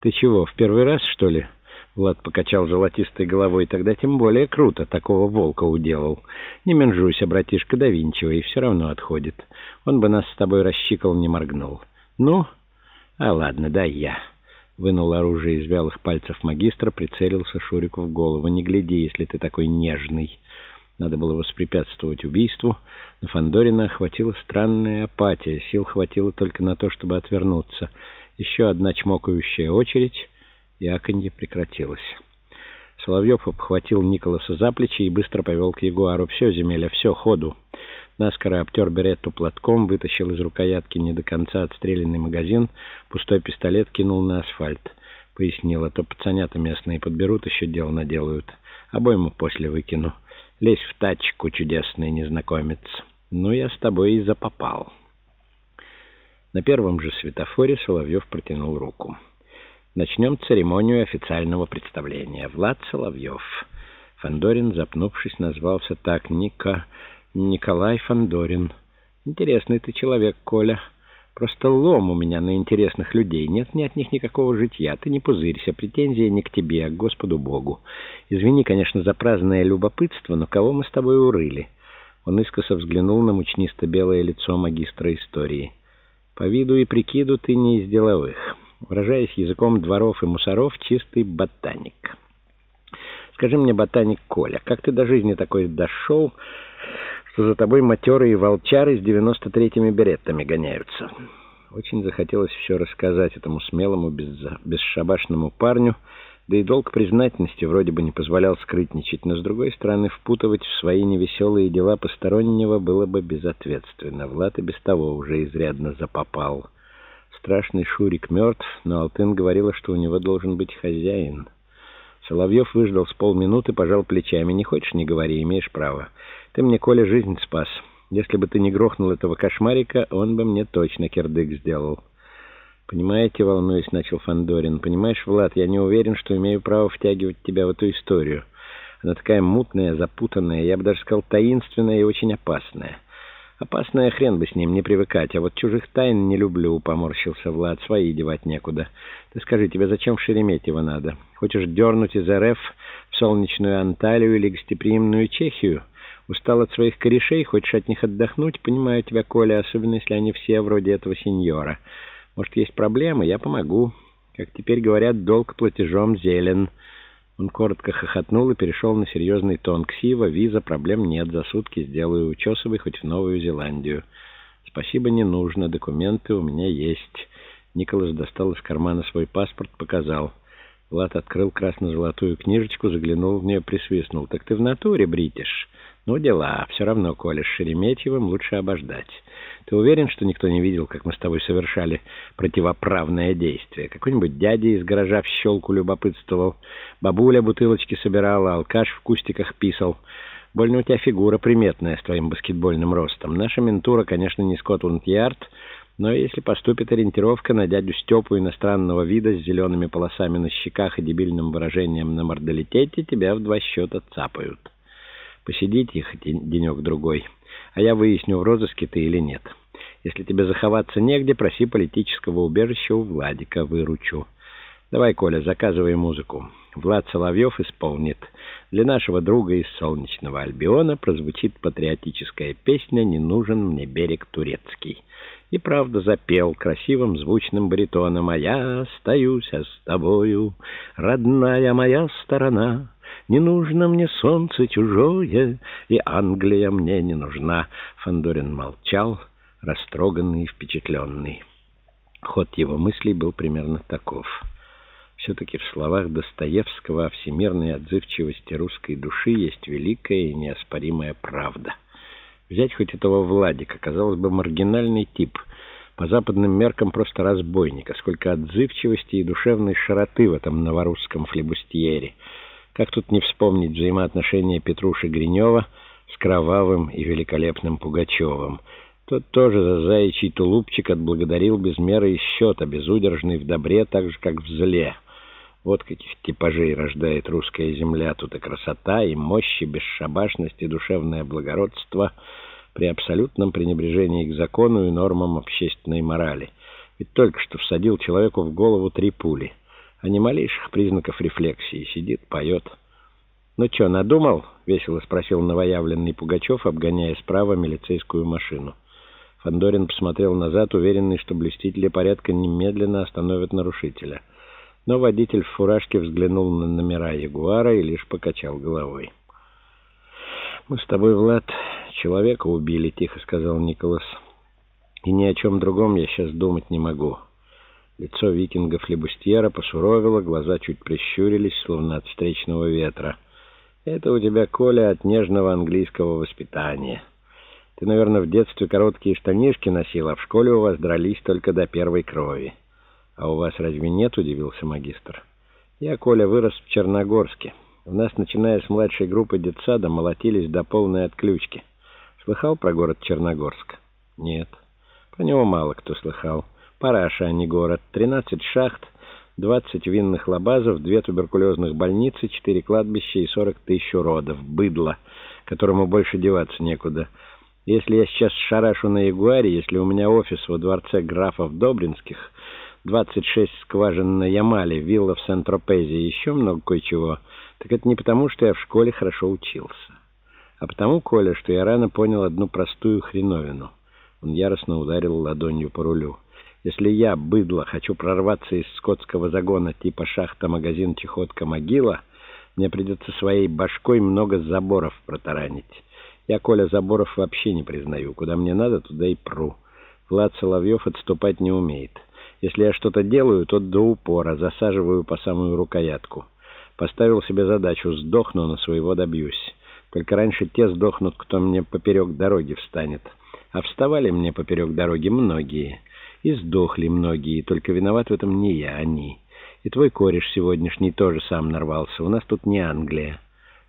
«Ты чего, в первый раз, что ли?» Влад покачал золотистой головой. «Тогда тем более круто такого волка уделал. Не менжуйся, братишка, довинчивай, все равно отходит. Он бы нас с тобой расщикал, не моргнул. Ну? А ладно, дай я». Вынул оружие из вялых пальцев магистра, прицелился Шурику в голову. «Не гляди, если ты такой нежный». Надо было воспрепятствовать убийству, но Фандорина охватила странная апатия. Сил хватило только на то, чтобы отвернуться. Еще одна чмокающая очередь, и аканье прекратилось. Соловьев обхватил Николаса за плечи и быстро повел к Ягуару. «Все, земеля, все, ходу!» Наскоро обтер беретту платком, вытащил из рукоятки не до конца отстрелянный магазин, пустой пистолет кинул на асфальт. Пояснил, а то пацанята местные подберут, еще дело наделают. Обойму после выкину. Лезь в тачку, чудесный незнакомец. Ну, я с тобой и запопал. На первом же светофоре Соловьев протянул руку. Начнем церемонию официального представления. Влад Соловьев. Фандорин, запнувшись, назвался так. Ника... Николай Фандорин. Интересный ты человек, Коля. Просто лом у меня на интересных людей. Нет ни от них никакого житья. Ты не пузырься. Претензии не к тебе, а к Господу Богу. Извини, конечно, за праздное любопытство, но кого мы с тобой урыли?» Он искоса взглянул на мучнисто-белое лицо магистра истории. «По виду и прикиду ты не из деловых. Выражаясь языком дворов и мусоров, чистый ботаник. Скажи мне, ботаник Коля, как ты до жизни такой дошел...» что за тобой матерые волчары с девяносто третьими береттами гоняются. Очень захотелось все рассказать этому смелому, бесшабашному парню, да и долг признательности вроде бы не позволял скрытничать, но, с другой стороны, впутывать в свои невеселые дела постороннего было бы безответственно. Влад и без того уже изрядно запопал. Страшный Шурик мертв, но Алтын говорила, что у него должен быть хозяин. Соловьев выждал с полминуты, пожал плечами. «Не хочешь, не говори, имеешь право. Ты мне, Коля, жизнь спас. Если бы ты не грохнул этого кошмарика, он бы мне точно кирдык сделал». «Понимаете, волнуюсь», — начал Фандорин. «Понимаешь, Влад, я не уверен, что имею право втягивать тебя в эту историю. Она такая мутная, запутанная, я бы даже сказал, таинственная и очень опасная». «Опасная хрен бы с ним не привыкать, а вот чужих тайн не люблю», — поморщился Влад. «Свои девать некуда. Ты скажи, тебе зачем в Шереметьево надо? Хочешь дернуть из РФ в солнечную Анталию или гостеприимную Чехию? Устал от своих корешей, хочешь от них отдохнуть? Понимаю тебя, Коля, особенно если они все вроде этого сеньора. Может, есть проблемы? Я помогу. Как теперь говорят, долг платежом зелен». Он коротко хохотнул и перешел на серьезный тон. «Ксива, виза, проблем нет. За сутки сделаю. Учесывай хоть в Новую Зеландию». «Спасибо, не нужно. Документы у меня есть». Николас достал из кармана свой паспорт, показал. Влад открыл красно-золотую книжечку, заглянул в нее, присвистнул. «Так ты в натуре, бритиш?» «Ну, дела. Все равно, Коля, с Шереметьевым лучше обождать». Ты уверен, что никто не видел, как мы с тобой совершали противоправное действие? Какой-нибудь дядя из гаража в щелку любопытствовал, бабуля бутылочки собирала, алкаш в кустиках писал. Больно у тебя фигура приметная с твоим баскетбольным ростом. Наша ментура, конечно, не Скотланд-Ярд, но если поступит ориентировка на дядю Степу иностранного вида с зелеными полосами на щеках и дебильным выражением на мордалитете, тебя в два счета цапают. Посиди тихо денек-другой, а я выясню, в розыске ты или нет». Если тебе заховаться негде, проси политического убежища у Владика, выручу. Давай, Коля, заказывай музыку. Влад Соловьев исполнит. Для нашего друга из солнечного Альбиона прозвучит патриотическая песня «Не нужен мне берег турецкий». И правда запел красивым звучным баритоном «А я остаюсь с тобою, родная моя сторона». Не нужно мне солнце чужое, и Англия мне не нужна. Фандорин молчал растроганный и впечатленный. Ход его мыслей был примерно таков. Все-таки в словах Достоевского о всемирной отзывчивости русской души есть великая и неоспоримая правда. Взять хоть этого Владика, казалось бы, маргинальный тип, по западным меркам просто разбойника, сколько отзывчивости и душевной широты в этом новорусском флебустьере. Как тут не вспомнить взаимоотношения Петруши Гринева с кровавым и великолепным Пугачевым — тот тоже за заячий тулупчик отблагодарил без меры и счета, безудержный в добре, так же, как в зле. Вот каких типажей рождает русская земля. Тут и красота, и мощь, и бесшабашность, и душевное благородство при абсолютном пренебрежении к закону и нормам общественной морали. Ведь только что всадил человеку в голову три пули. а ни малейших признаков рефлексии. Сидит, поет. «Ну чё, надумал?» — весело спросил новоявленный Пугачев, обгоняя справа милицейскую машину. Фандорин посмотрел назад, уверенный, что блюстители порядка немедленно остановят нарушителя. Но водитель в фуражке взглянул на номера Ягуара и лишь покачал головой. «Мы с тобой, Влад, человека убили», — тихо сказал Николас. «И ни о чем другом я сейчас думать не могу». Лицо викинга флебустьера посуровило, глаза чуть прищурились, словно от встречного ветра. «Это у тебя, Коля, от нежного английского воспитания. Ты, наверное, в детстве короткие штанишки носил, а в школе у вас дрались только до первой крови». «А у вас разве нет?» — удивился магистр. «Я, Коля, вырос в Черногорске. У нас, начиная с младшей группы детсада, молотились до полной отключки. Слыхал про город Черногорск?» «Нет. Про него мало кто слыхал». Параша, а не город. 13 шахт, 20 винных лабазов, две туберкулезных больницы, 4 кладбища и 40 тысяч уродов. Быдло, которому больше деваться некуда. Если я сейчас шарашу на Ягуаре, если у меня офис во дворце графов Добринских, 26 скважин на Ямале, вилла в Сент-Тропезе и еще много кое-чего, так это не потому, что я в школе хорошо учился, а потому, Коля, что я рано понял одну простую хреновину. Он яростно ударил ладонью по рулю. Если я, быдло, хочу прорваться из скотского загона типа шахта-магазин Чехотка-могила, мне придется своей башкой много заборов протаранить. Я, Коля, заборов вообще не признаю. Куда мне надо, туда и пру. Влад Соловьев отступать не умеет. Если я что-то делаю, то до упора, засаживаю по самую рукоятку. Поставил себе задачу, сдохну, на своего добьюсь. Только раньше те сдохнут, кто мне поперек дороги встанет. А вставали мне поперек дороги многие. И сдохли многие, только виноват в этом не я, они. И твой кореш сегодняшний тоже сам нарвался. У нас тут не Англия.